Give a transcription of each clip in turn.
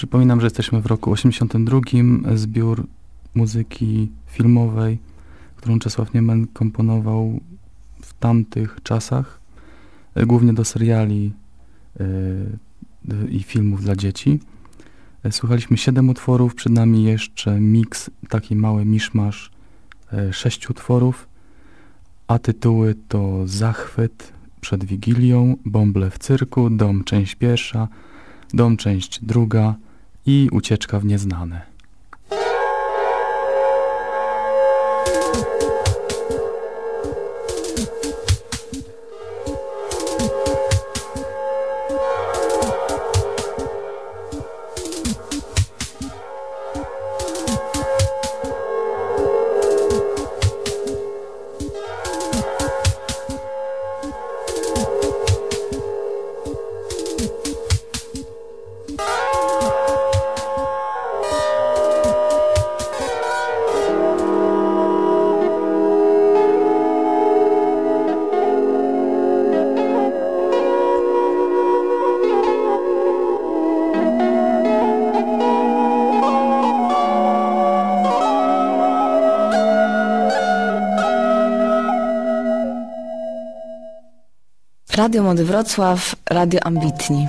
Przypominam, że jesteśmy w roku 82. Zbiór muzyki filmowej, którą Czesław Niemen komponował w tamtych czasach, e, głównie do seriali y, i filmów dla dzieci. E, słuchaliśmy siedem utworów, przed nami jeszcze miks, taki mały miszmasz sześciu utworów, a tytuły to Zachwyt przed Wigilią, Bąble w cyrku, Dom część pierwsza, Dom część druga i Ucieczka w nieznane. Radio Wrocław, Radio Ambitni.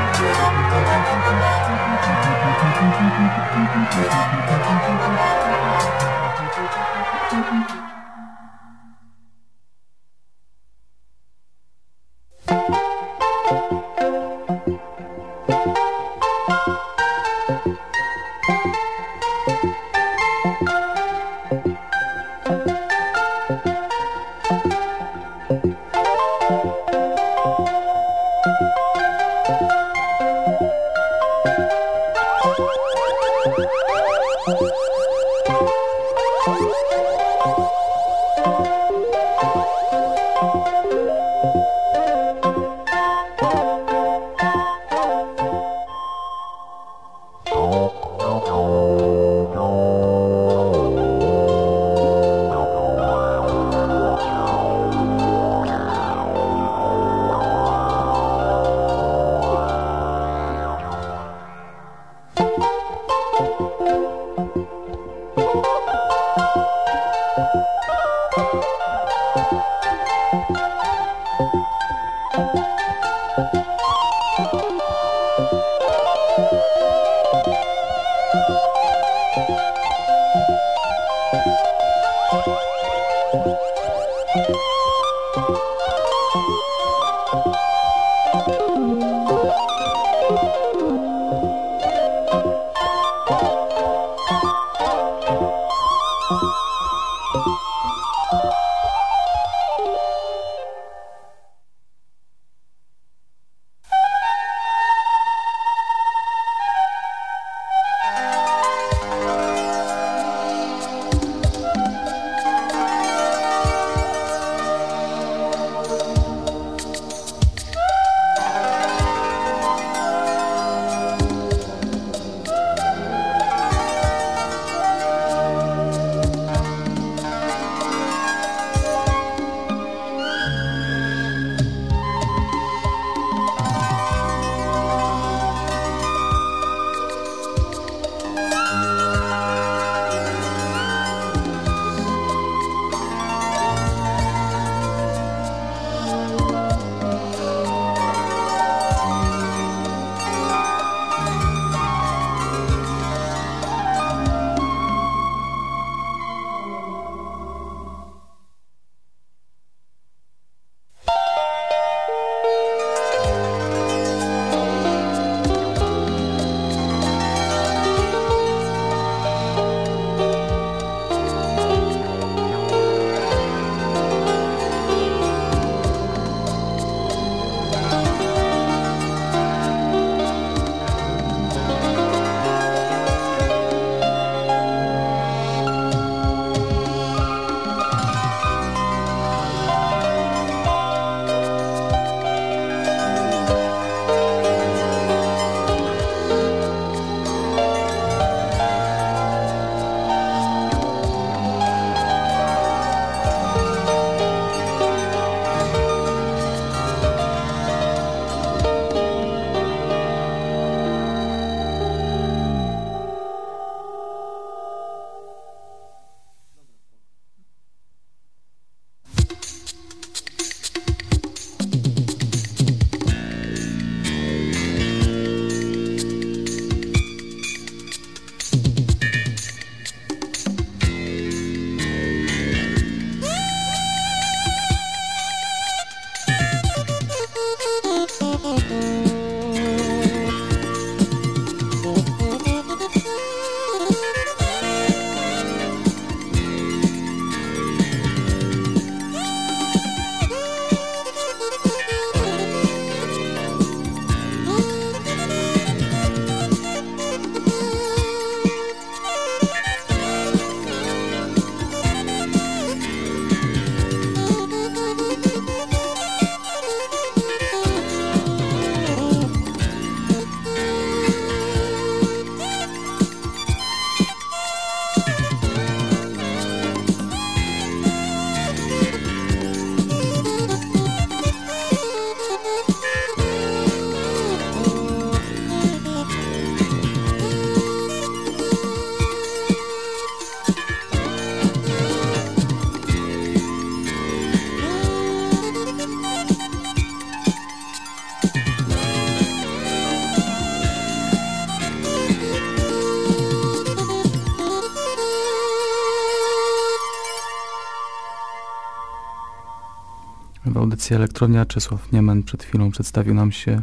Audycja Elektrownia Czesław Niemen przed chwilą przedstawił nam się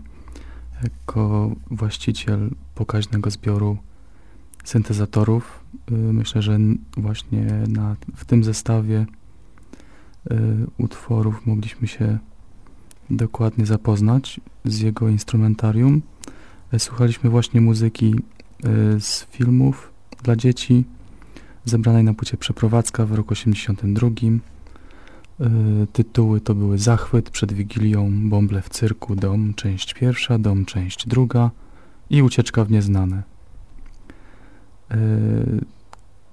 jako właściciel pokaźnego zbioru syntezatorów. Y, myślę, że właśnie na, w tym zestawie y, utworów mogliśmy się dokładnie zapoznać z jego instrumentarium. Y, słuchaliśmy właśnie muzyki z filmów dla dzieci zebranej na płycie Przeprowadzka w roku 82. Tytuły to były Zachwyt przed Wigilią, Bąble w cyrku, Dom, część pierwsza, Dom, część druga i Ucieczka w nieznane.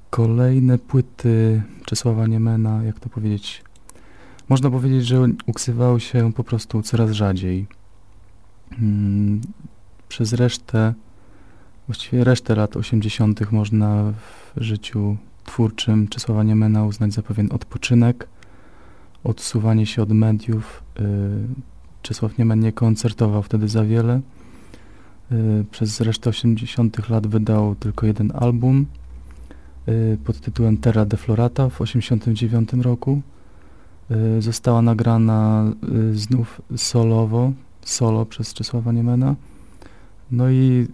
Kolejne płyty Czesława Niemena, jak to powiedzieć, można powiedzieć, że uksywał się po prostu coraz rzadziej. Mm, przez resztę, właściwie resztę lat 80. można w życiu twórczym Czesława Niemena uznać za pewien odpoczynek, odsuwanie się od mediów. Y, Czesław Niemen nie koncertował wtedy za wiele. Y, przez resztę 80. lat wydał tylko jeden album y, pod tytułem Terra de Florata w 89 roku. Została nagrana znów solowo, solo przez Czesława Niemena. No i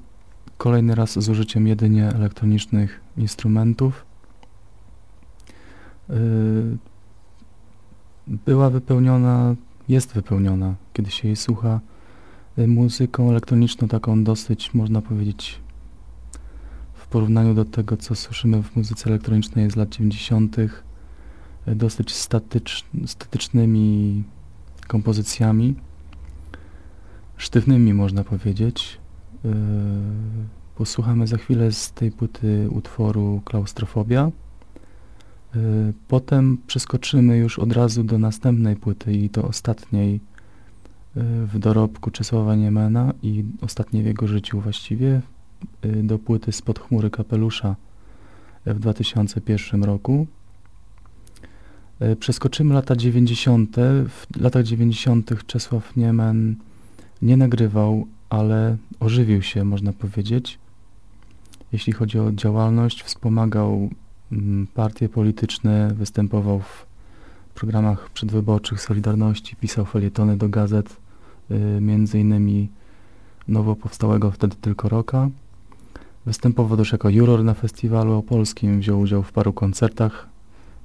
kolejny raz z użyciem jedynie elektronicznych instrumentów. Y, była wypełniona, jest wypełniona, kiedy się jej słucha, muzyką elektroniczną, taką dosyć, można powiedzieć, w porównaniu do tego, co słyszymy w muzyce elektronicznej z lat 90., dosyć statycz, statycznymi kompozycjami, sztywnymi można powiedzieć. E, posłuchamy za chwilę z tej płyty utworu Klaustrofobia. E, potem przeskoczymy już od razu do następnej płyty i to ostatniej e, w dorobku Czesława Niemena i ostatniej w jego życiu właściwie, do płyty Spod chmury kapelusza w 2001 roku. Przeskoczymy lata 90. W latach 90. Czesław Niemen nie nagrywał, ale ożywił się, można powiedzieć. Jeśli chodzi o działalność, wspomagał partie polityczne, występował w programach przedwyborczych Solidarności, pisał felietony do gazet, y, między innymi nowo powstałego wtedy tylko Roka. Występował też jako juror na festiwalu opolskim, wziął udział w paru koncertach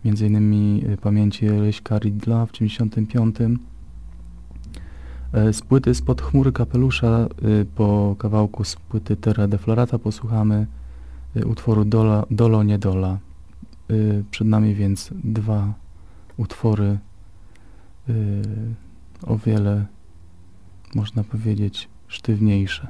między innymi y, pamięci Ryśka Ridla w 95. E, z płyty Spod chmury kapelusza y, po kawałku z płyty Terra de Florata posłuchamy utworu Dola, Dolo nie Dola. Przed nami więc dwa utwory o wiele, można powiedzieć, sztywniejsze.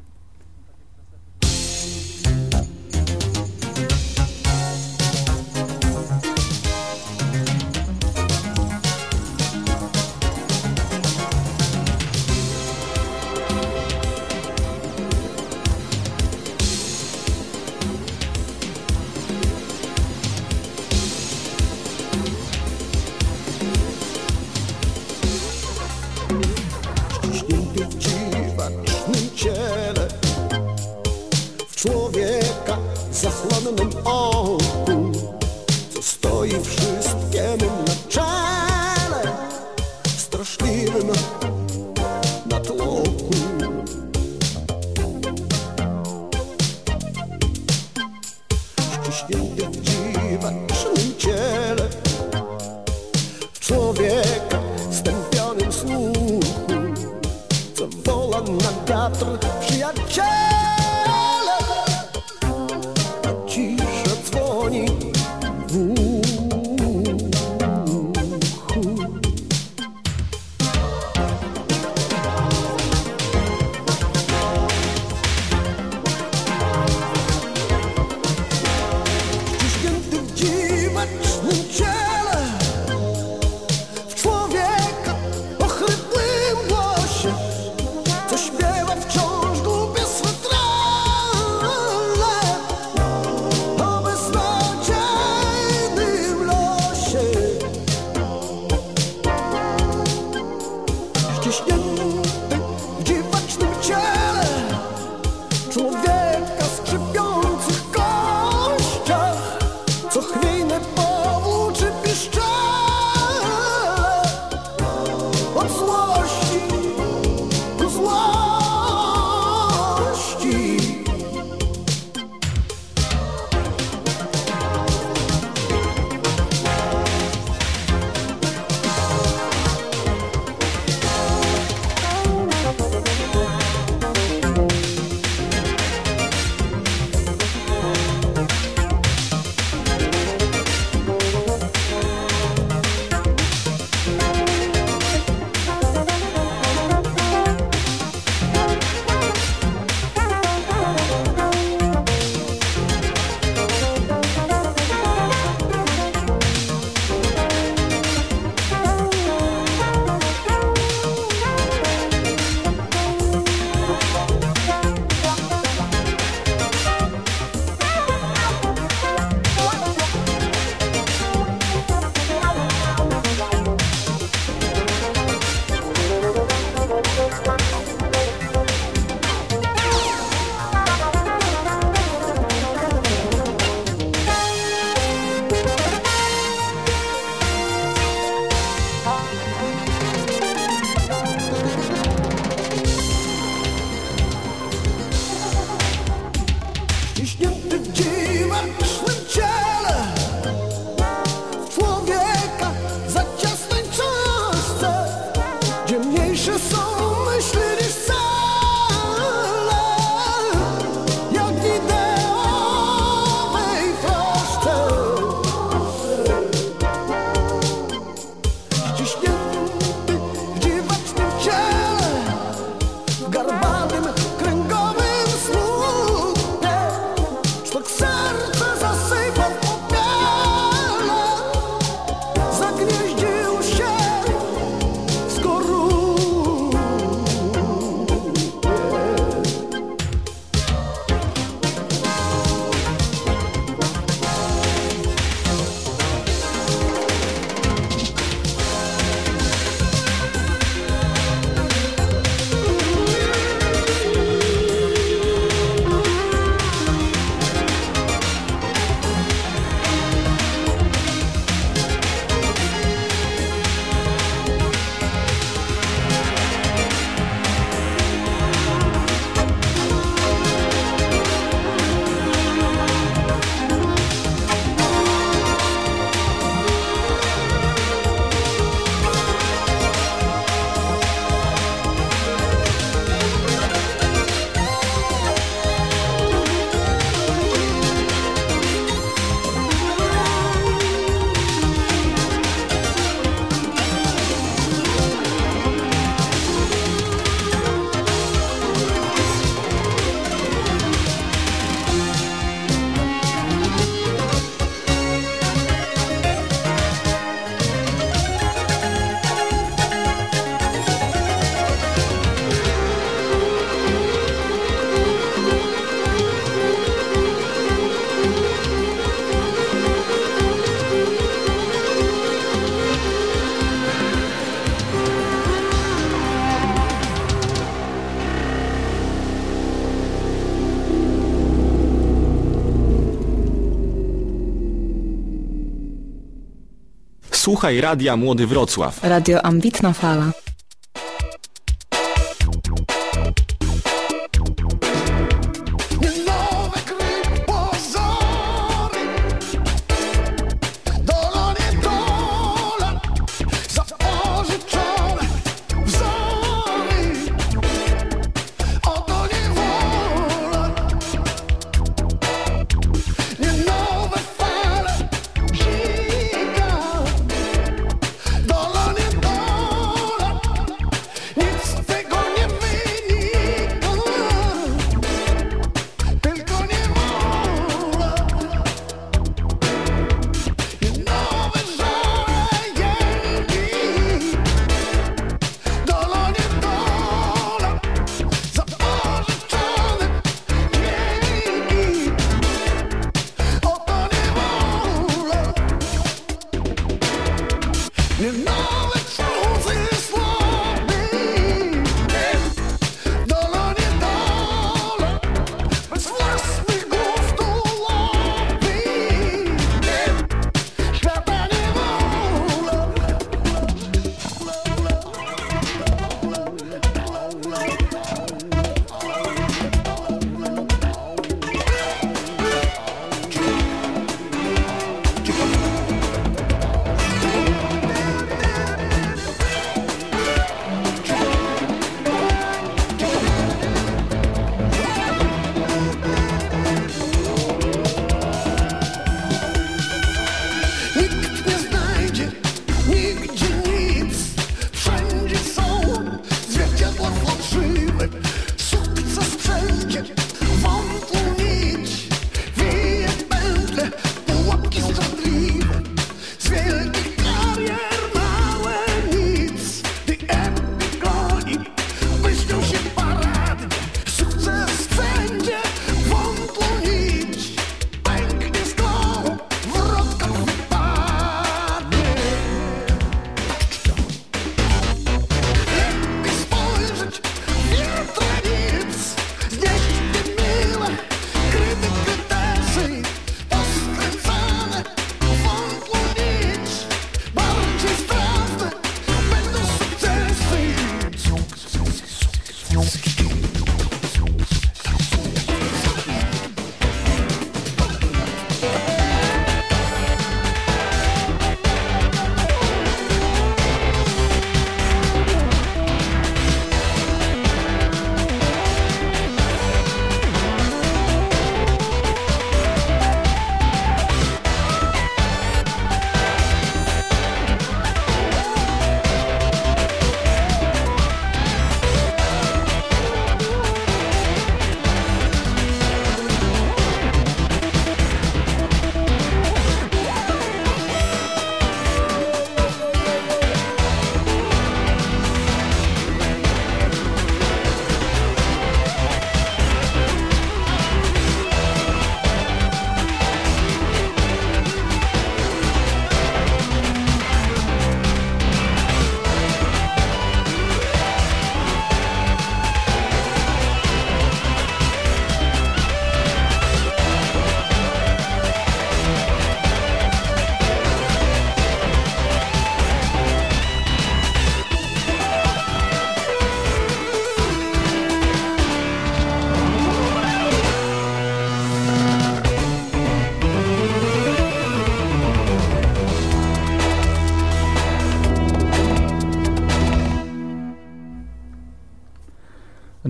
Słuchaj Radia Młody Wrocław. Radio Ambitna Fala.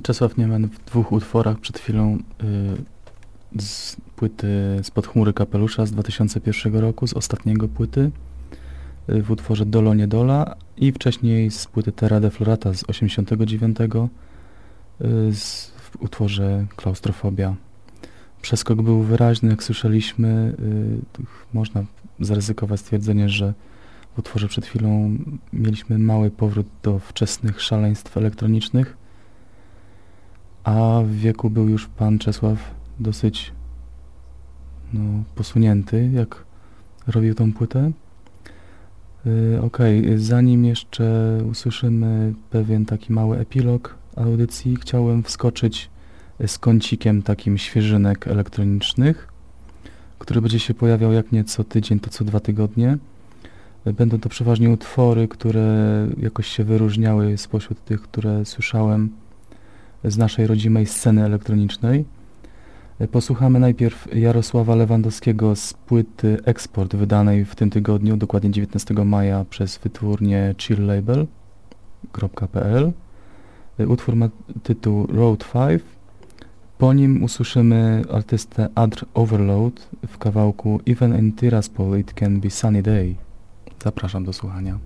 Czesław Niemen w dwóch utworach przed chwilą y, z płyty Spod chmury kapelusza z 2001 roku, z ostatniego płyty y, w utworze Dolo nie dola i wcześniej z płyty Terra de Florata z 89 y, z, w utworze Klaustrofobia. Przeskok był wyraźny, jak słyszeliśmy, y, można zaryzykować stwierdzenie, że w utworze przed chwilą mieliśmy mały powrót do wczesnych szaleństw elektronicznych, a w wieku był już pan Czesław dosyć no, posunięty, jak robił tą płytę. Yy, Okej, okay. zanim jeszcze usłyszymy pewien taki mały epilog audycji, chciałem wskoczyć z kącikiem takim świeżynek elektronicznych, który będzie się pojawiał jak nie co tydzień, to co dwa tygodnie. Będą to przeważnie utwory, które jakoś się wyróżniały spośród tych, które słyszałem z naszej rodzimej sceny elektronicznej. Posłuchamy najpierw Jarosława Lewandowskiego z płyty Export wydanej w tym tygodniu, dokładnie 19 maja przez wytwórnię chilllabel.pl. Utwór ma tytuł Road 5. Po nim usłyszymy artystę Adr Overload w kawałku Even in Tiraspol It Can Be Sunny Day. Zapraszam do słuchania.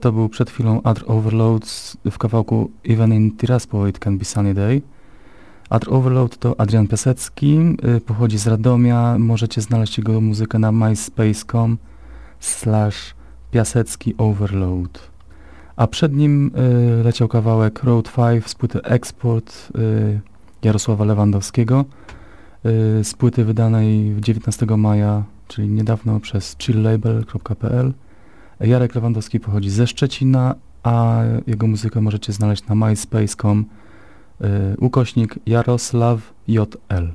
To był przed chwilą Other Overloads w kawałku Even in Tiraspol It Can Be Sunny Day. Other Overload to Adrian Piasecki, y, pochodzi z Radomia. Możecie znaleźć jego muzykę na myspace.com slash Piasecki Overload. A przed nim y, leciał kawałek Road 5 z płyty Export y, Jarosława Lewandowskiego z płyty wydanej w 19 maja, czyli niedawno przez chilllabel.pl. Jarek Lewandowski pochodzi ze Szczecina, a jego muzykę możecie znaleźć na myspace.com y, ukośnik Jarosław JL.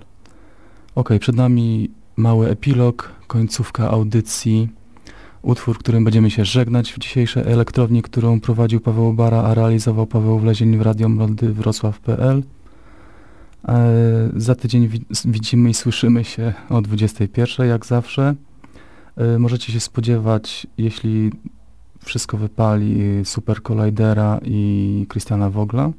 Ok, przed nami mały epilog, końcówka audycji, utwór, którym będziemy się żegnać w dzisiejszej elektrowni, którą prowadził Paweł Bara, a realizował Paweł Wlezień w Radio Mlody Wrocław.pl. E, za tydzień wi- widzimy i słyszymy się o 21 jak zawsze. E, możecie się spodziewać, jeśli wszystko wypali, Super Collidera i Christiana Wogla.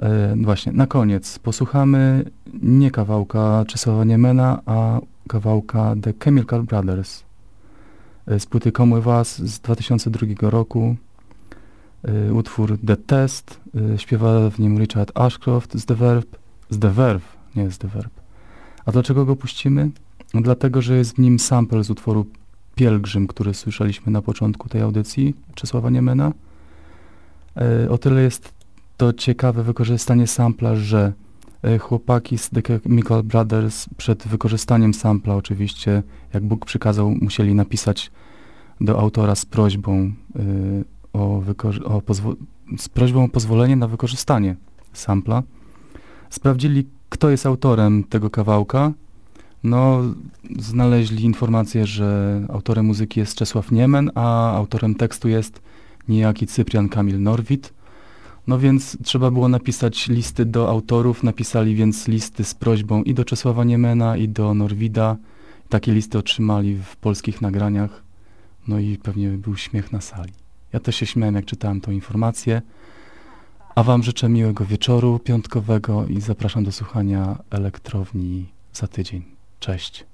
E, właśnie, na koniec posłuchamy nie kawałka Czesława Niemena, a kawałka The Chemical Brothers e, z płyty Come With z 2002 roku. Utwór The Test, śpiewa w nim Richard Ashcroft z The Verb, z The Verve, nie z The Verb. A dlaczego go puścimy? No dlatego, że jest w nim sample z utworu Pielgrzym, który słyszeliśmy na początku tej audycji Czesława Niemena. E, o tyle jest to ciekawe wykorzystanie sampla, że e, chłopaki z The Chemical Brothers przed wykorzystaniem sampla oczywiście, jak Bóg przykazał, musieli napisać do autora z prośbą y, o, o z prośbą o pozwolenie na wykorzystanie sampla. Sprawdzili, kto jest autorem tego kawałka. No, znaleźli informację, że autorem muzyki jest Czesław Niemen, a autorem tekstu jest niejaki Cyprian Kamil Norwid. No więc trzeba było napisać listy do autorów, napisali więc listy z prośbą i do Czesława Niemena, i do Norwida. Takie listy otrzymali w polskich nagraniach. No i pewnie był śmiech na sali. Ja też się śmiałem, jak czytałem tą informację. A Wam życzę miłego wieczoru piątkowego i zapraszam do słuchania elektrowni za tydzień. Cześć.